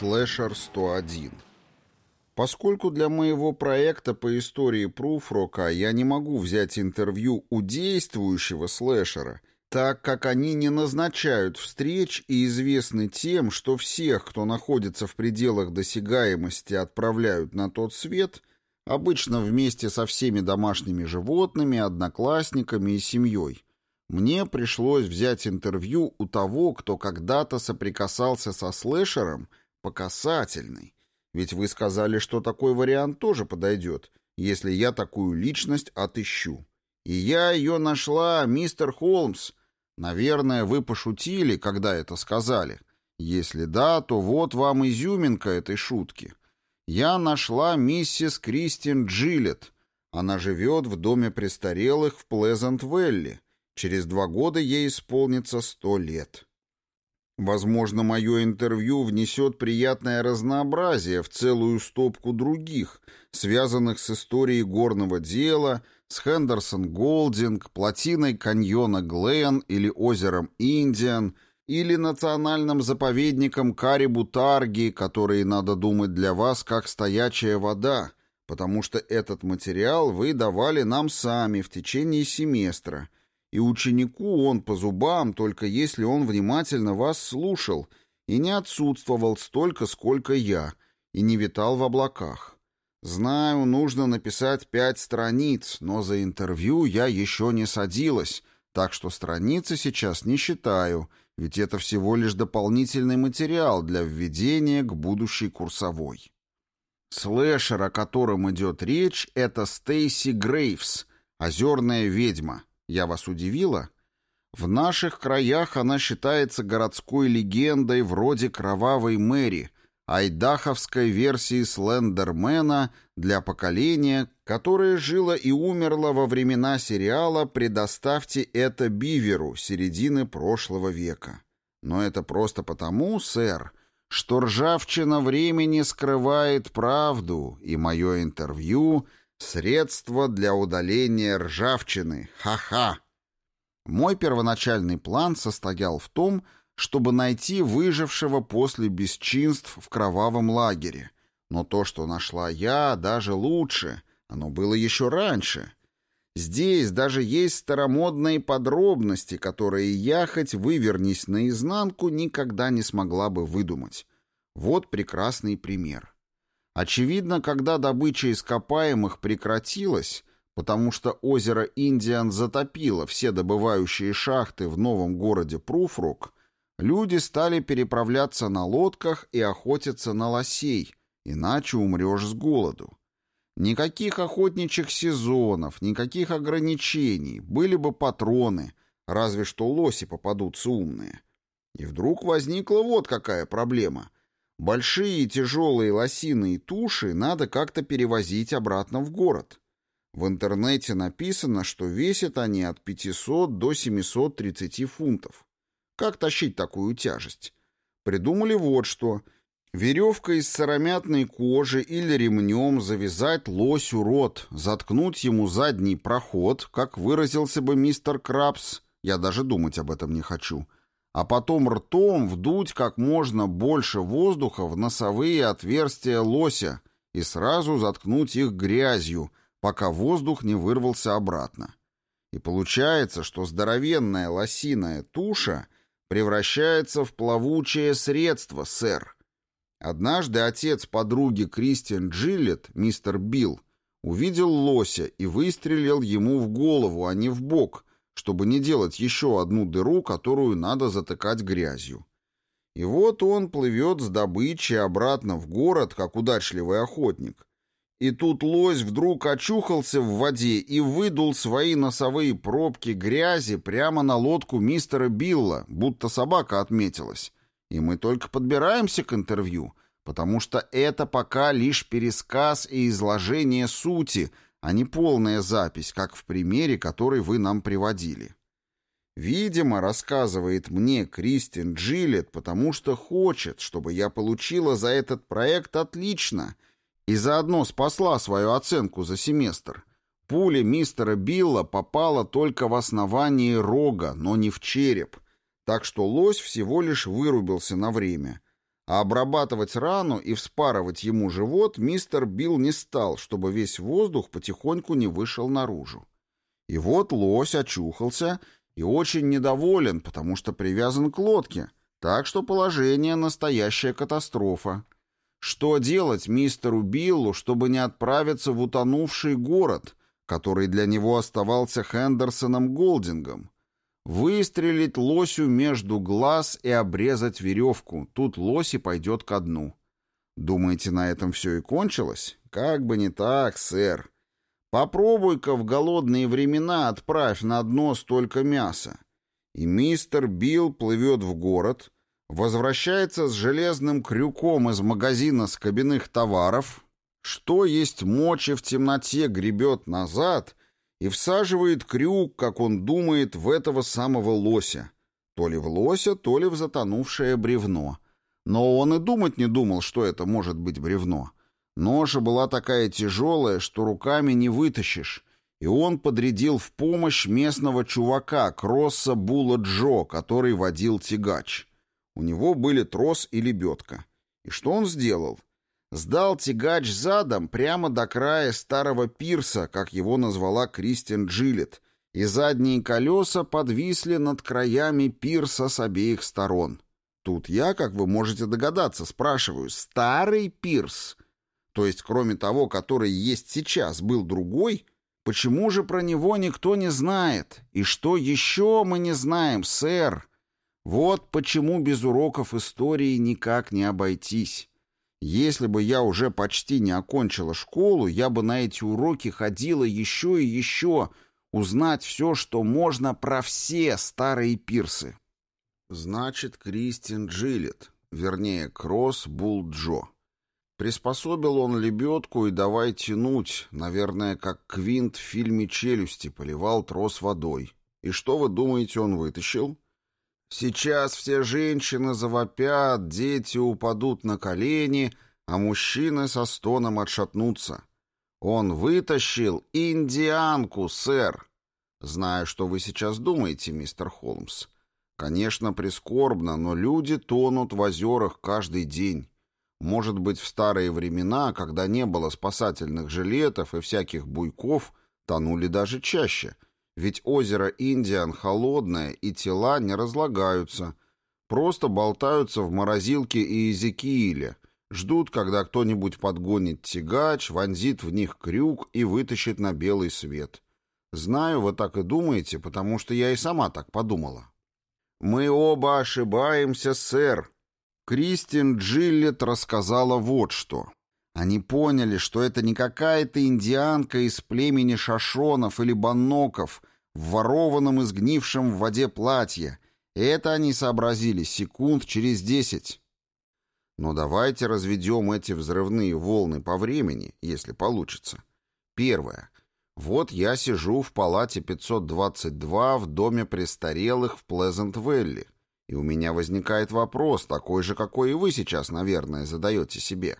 Слэшер 101. Поскольку для моего проекта по истории Пруфрока я не могу взять интервью у действующего слэшера, так как они не назначают встреч и известны тем, что всех, кто находится в пределах досягаемости, отправляют на тот свет, обычно вместе со всеми домашними животными, одноклассниками и семьей, мне пришлось взять интервью у того, кто когда-то соприкасался со слэшером – по касательной. Ведь вы сказали, что такой вариант тоже подойдет, если я такую личность отыщу. И я ее нашла, мистер Холмс. Наверное, вы пошутили, когда это сказали. Если да, то вот вам изюминка этой шутки. Я нашла миссис Кристин Джилет. Она живет в доме престарелых в Плезант-Велли. Через два года ей исполнится сто лет. Возможно, мое интервью внесет приятное разнообразие в целую стопку других, связанных с историей горного дела, с Хендерсон Голдинг, плотиной каньона Глен или озером Индиан, или национальным заповедником Карибу-Тарги, которые, надо думать, для вас как стоячая вода, потому что этот материал вы давали нам сами в течение семестра – и ученику он по зубам, только если он внимательно вас слушал и не отсутствовал столько, сколько я, и не витал в облаках. Знаю, нужно написать пять страниц, но за интервью я еще не садилась, так что страницы сейчас не считаю, ведь это всего лишь дополнительный материал для введения к будущей курсовой. Слэшер, о котором идет речь, это Стейси Грейвс, озерная ведьма. Я вас удивила? В наших краях она считается городской легендой вроде «Кровавой Мэри», айдаховской версии Слендермена для поколения, которое жило и умерло во времена сериала «Предоставьте это Биверу» середины прошлого века. Но это просто потому, сэр, что ржавчина времени скрывает правду, и мое интервью — Средство для удаления ржавчины. Ха-ха. Мой первоначальный план состоял в том, чтобы найти выжившего после бесчинств в кровавом лагере. Но то, что нашла я, даже лучше. Оно было еще раньше. Здесь даже есть старомодные подробности, которые я, хоть вывернись наизнанку, никогда не смогла бы выдумать. Вот прекрасный пример. Очевидно, когда добыча ископаемых прекратилась, потому что озеро Индиан затопило все добывающие шахты в новом городе Пруфрук, люди стали переправляться на лодках и охотиться на лосей, иначе умрешь с голоду. Никаких охотничьих сезонов, никаких ограничений, были бы патроны, разве что лоси попадутся умные. И вдруг возникла вот какая проблема — Большие тяжелые лосиные туши надо как-то перевозить обратно в город. В интернете написано, что весят они от 500 до 730 фунтов. Как тащить такую тяжесть? Придумали вот что. Веревка из сыромятной кожи или ремнем завязать лосю рот, заткнуть ему задний проход, как выразился бы мистер Крабс, я даже думать об этом не хочу — а потом ртом вдуть как можно больше воздуха в носовые отверстия лося и сразу заткнуть их грязью, пока воздух не вырвался обратно. И получается, что здоровенная лосиная туша превращается в плавучее средство, сэр. Однажды отец подруги Кристиан Джилет, мистер Билл, увидел лося и выстрелил ему в голову, а не в бок, чтобы не делать еще одну дыру, которую надо затыкать грязью. И вот он плывет с добычей обратно в город, как удачливый охотник. И тут лось вдруг очухался в воде и выдул свои носовые пробки грязи прямо на лодку мистера Билла, будто собака отметилась. И мы только подбираемся к интервью, потому что это пока лишь пересказ и изложение сути — а не полная запись, как в примере, который вы нам приводили. Видимо, рассказывает мне Кристин Джилет, потому что хочет, чтобы я получила за этот проект отлично и заодно спасла свою оценку за семестр. Пуля мистера Билла попала только в основание рога, но не в череп, так что лось всего лишь вырубился на время. А обрабатывать рану и вспарывать ему живот мистер Билл не стал, чтобы весь воздух потихоньку не вышел наружу. И вот лось очухался и очень недоволен, потому что привязан к лодке, так что положение настоящая катастрофа. Что делать мистеру Биллу, чтобы не отправиться в утонувший город, который для него оставался Хендерсоном Голдингом? Выстрелить лосю между глаз и обрезать веревку. Тут лоси пойдет ко дну. Думаете, на этом все и кончилось? Как бы не так, сэр. Попробуй-ка в голодные времена отправь на дно столько мяса. И мистер Билл плывет в город, возвращается с железным крюком из магазина с кабинных товаров, что есть мочи в темноте гребет назад и всаживает крюк, как он думает, в этого самого лося. То ли в лося, то ли в затонувшее бревно. Но он и думать не думал, что это может быть бревно. Ноша была такая тяжелая, что руками не вытащишь, и он подрядил в помощь местного чувака, Кросса Була Джо, который водил тягач. У него были трос и лебедка. И что он сделал? Сдал тягач задом прямо до края старого пирса, как его назвала Кристин Джилет, и задние колеса подвисли над краями пирса с обеих сторон. Тут я, как вы можете догадаться, спрашиваю, старый пирс, то есть кроме того, который есть сейчас, был другой, почему же про него никто не знает? И что еще мы не знаем, сэр? Вот почему без уроков истории никак не обойтись. Если бы я уже почти не окончила школу, я бы на эти уроки ходила еще и еще, узнать все, что можно про все старые пирсы. Значит, Кристин Джилет, вернее, Кросс Булл Джо. Приспособил он лебедку и давай тянуть, наверное, как Квинт в фильме «Челюсти» поливал трос водой. И что вы думаете, он вытащил? Сейчас все женщины завопят, дети упадут на колени, а мужчины со стоном отшатнутся. Он вытащил индианку, сэр. Знаю, что вы сейчас думаете, мистер Холмс. Конечно, прискорбно, но люди тонут в озерах каждый день. Может быть, в старые времена, когда не было спасательных жилетов и всяких буйков, тонули даже чаще — ведь озеро Индиан холодное, и тела не разлагаются. Просто болтаются в морозилке и Иезекииле. Ждут, когда кто-нибудь подгонит тягач, вонзит в них крюк и вытащит на белый свет. Знаю, вы так и думаете, потому что я и сама так подумала. Мы оба ошибаемся, сэр. Кристин Джиллет рассказала вот что. Они поняли, что это не какая-то индианка из племени шашонов или банноков в ворованном и сгнившем в воде платье. Это они сообразили секунд через десять. Но давайте разведем эти взрывные волны по времени, если получится. Первое. Вот я сижу в палате 522 в доме престарелых в Плезент-Велли, и у меня возникает вопрос, такой же, какой и вы сейчас, наверное, задаете себе.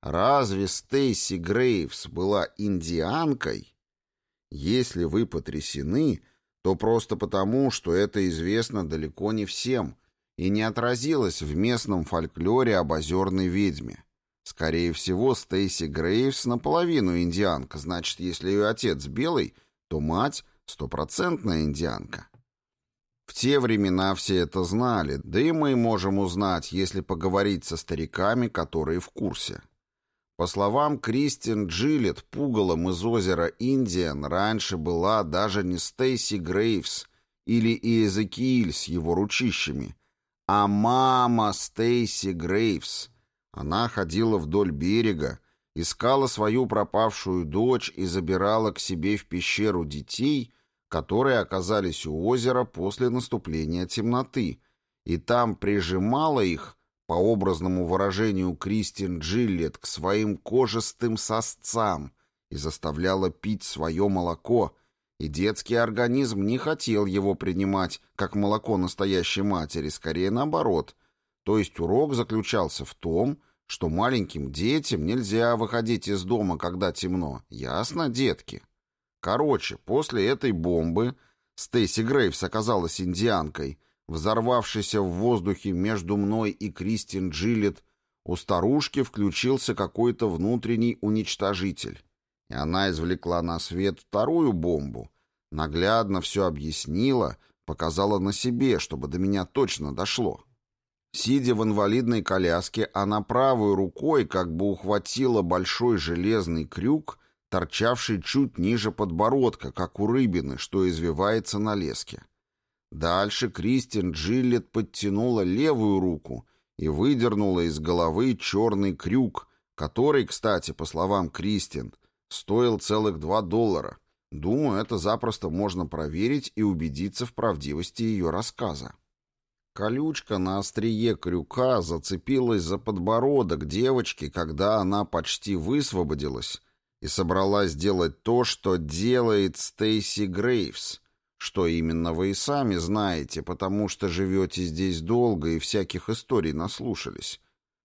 Разве Стейси Грейвс была индианкой? Если вы потрясены, то просто потому, что это известно далеко не всем и не отразилось в местном фольклоре об озерной ведьме. Скорее всего, Стейси Грейвс наполовину индианка, значит, если ее отец белый, то мать — стопроцентная индианка. В те времена все это знали, да и мы можем узнать, если поговорить со стариками, которые в курсе. По словам Кристин Джилет, пугалом из озера Индиан раньше была даже не Стейси Грейвс или Иезекииль с его ручищами, а мама Стейси Грейвс. Она ходила вдоль берега, искала свою пропавшую дочь и забирала к себе в пещеру детей, которые оказались у озера после наступления темноты, и там прижимала их по образному выражению Кристин Джиллет, к своим кожистым сосцам и заставляла пить свое молоко, и детский организм не хотел его принимать, как молоко настоящей матери, скорее наоборот. То есть урок заключался в том, что маленьким детям нельзя выходить из дома, когда темно. Ясно, детки? Короче, после этой бомбы Стейси Грейвс оказалась индианкой, взорвавшийся в воздухе между мной и Кристин Джилет, у старушки включился какой-то внутренний уничтожитель. И она извлекла на свет вторую бомбу, наглядно все объяснила, показала на себе, чтобы до меня точно дошло. Сидя в инвалидной коляске, она правой рукой как бы ухватила большой железный крюк, торчавший чуть ниже подбородка, как у рыбины, что извивается на леске. Дальше Кристин Джилет подтянула левую руку и выдернула из головы черный крюк, который, кстати, по словам Кристин, стоил целых два доллара. Думаю, это запросто можно проверить и убедиться в правдивости ее рассказа. Колючка на острие крюка зацепилась за подбородок девочки, когда она почти высвободилась и собралась сделать то, что делает Стейси Грейвс, что именно вы и сами знаете, потому что живете здесь долго и всяких историй наслушались.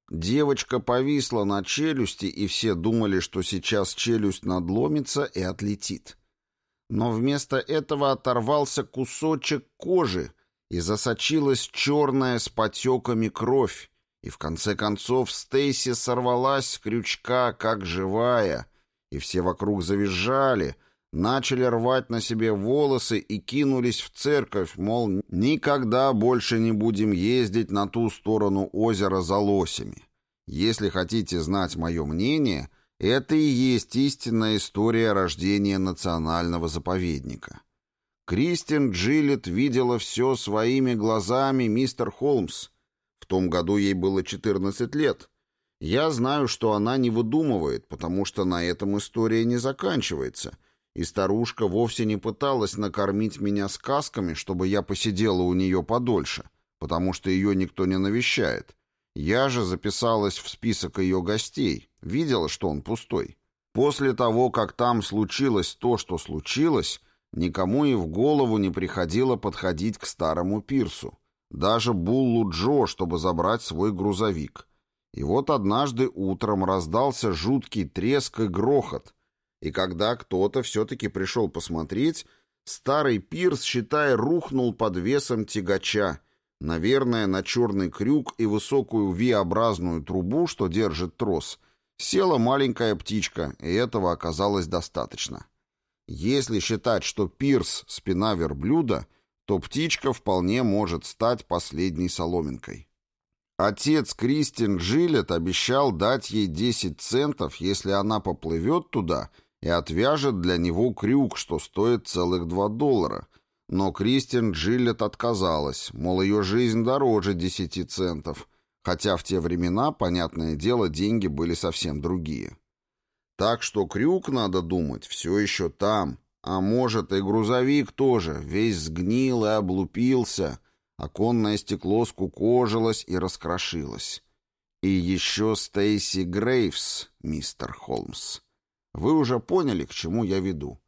Девочка повисла на челюсти, и все думали, что сейчас челюсть надломится и отлетит. Но вместо этого оторвался кусочек кожи, и засочилась черная с потеками кровь, и в конце концов Стейси сорвалась с крючка, как живая, и все вокруг завизжали, начали рвать на себе волосы и кинулись в церковь, мол, никогда больше не будем ездить на ту сторону озера за лосями. Если хотите знать мое мнение, это и есть истинная история рождения национального заповедника. Кристин Джилет видела все своими глазами, мистер Холмс. В том году ей было 14 лет. Я знаю, что она не выдумывает, потому что на этом история не заканчивается. И старушка вовсе не пыталась накормить меня сказками, чтобы я посидела у нее подольше, потому что ее никто не навещает. Я же записалась в список ее гостей, видела, что он пустой. После того, как там случилось то, что случилось, Никому и в голову не приходило подходить к старому пирсу. Даже Буллу Джо, чтобы забрать свой грузовик. И вот однажды утром раздался жуткий треск и грохот. И когда кто-то все-таки пришел посмотреть, старый пирс, считай, рухнул под весом тягача, наверное, на черный крюк и высокую V-образную трубу, что держит трос, села маленькая птичка, и этого оказалось достаточно. Если считать, что пирс — спина верблюда, то птичка вполне может стать последней соломинкой. Отец Кристин Джилет обещал дать ей 10 центов, если она поплывет туда и отвяжет для него крюк, что стоит целых 2 доллара. Но Кристин Джилет отказалась, мол, ее жизнь дороже 10 центов, хотя в те времена, понятное дело, деньги были совсем другие. Так что крюк, надо думать, все еще там. А может, и грузовик тоже, весь сгнил и облупился. Оконное стекло скукожилось и раскрошилось. И еще Стейси Грейвс, мистер Холмс. Вы уже поняли, к чему я веду.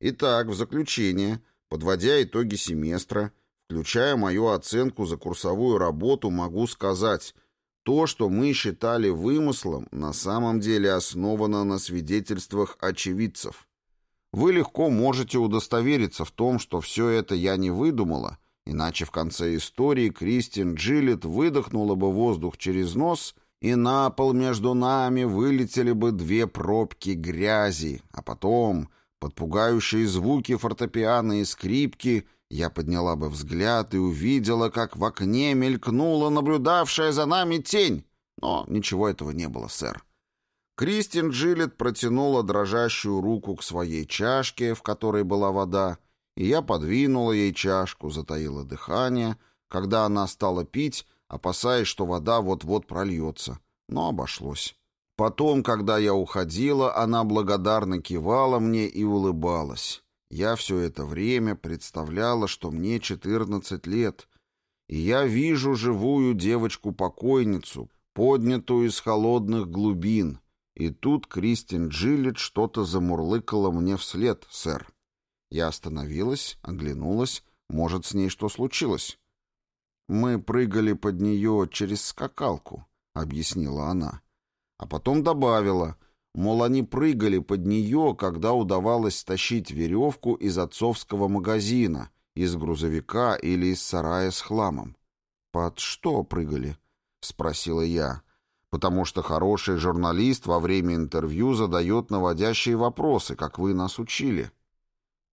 Итак, в заключение, подводя итоги семестра, включая мою оценку за курсовую работу, могу сказать, то, что мы считали вымыслом, на самом деле основано на свидетельствах очевидцев. Вы легко можете удостовериться в том, что все это я не выдумала, иначе в конце истории Кристин Джилет выдохнула бы воздух через нос, и на пол между нами вылетели бы две пробки грязи, а потом, под пугающие звуки фортепиано и скрипки, я подняла бы взгляд и увидела, как в окне мелькнула наблюдавшая за нами тень. Но ничего этого не было, сэр. Кристин Джилет протянула дрожащую руку к своей чашке, в которой была вода, и я подвинула ей чашку, затаила дыхание, когда она стала пить, опасаясь, что вода вот-вот прольется. Но обошлось. Потом, когда я уходила, она благодарно кивала мне и улыбалась. Я все это время представляла, что мне 14 лет, и я вижу живую девочку-покойницу, поднятую из холодных глубин. И тут Кристин Джилет что-то замурлыкала мне вслед, сэр. Я остановилась, оглянулась, может, с ней что случилось. «Мы прыгали под нее через скакалку», — объяснила она. А потом добавила, Мол, они прыгали под нее, когда удавалось стащить веревку из отцовского магазина, Из грузовика или из сарая с хламом? «Под что прыгали?» — спросила я. «Потому что хороший журналист во время интервью задает наводящие вопросы, как вы нас учили».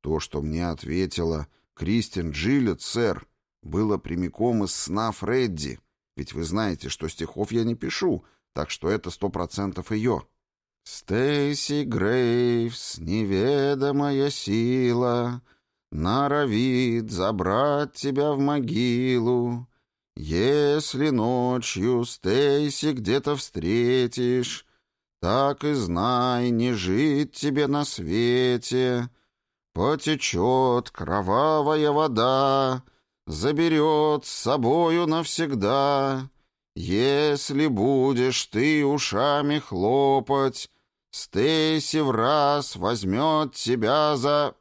То, что мне ответила Кристин Джилет, сэр, было прямиком из сна Фредди, ведь вы знаете, что стихов я не пишу, так что это сто процентов ее. «Стейси Грейвс, неведомая сила, норовит забрать тебя в могилу. Если ночью Стейси где-то встретишь, так и знай, не жить тебе на свете. Потечет кровавая вода, заберет с собою навсегда. Если будешь ты ушами хлопать, Стейси в раз возьмет тебя за...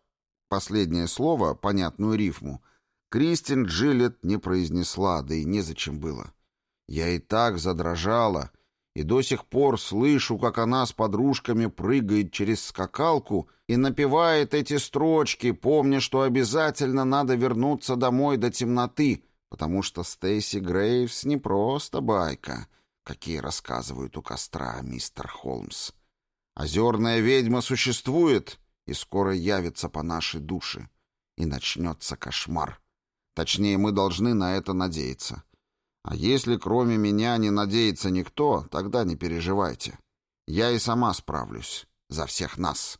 Последнее слово, понятную рифму, Кристин Джилет не произнесла, да и незачем было. Я и так задрожала, и до сих пор слышу, как она с подружками прыгает через скакалку и напевает эти строчки, помня, что обязательно надо вернуться домой до темноты, потому что Стейси Грейвс не просто байка, какие рассказывают у костра мистер Холмс. Озерная ведьма существует и скоро явится по нашей душе, и начнется кошмар. Точнее, мы должны на это надеяться. А если кроме меня не надеется никто, тогда не переживайте. Я и сама справлюсь. За всех нас.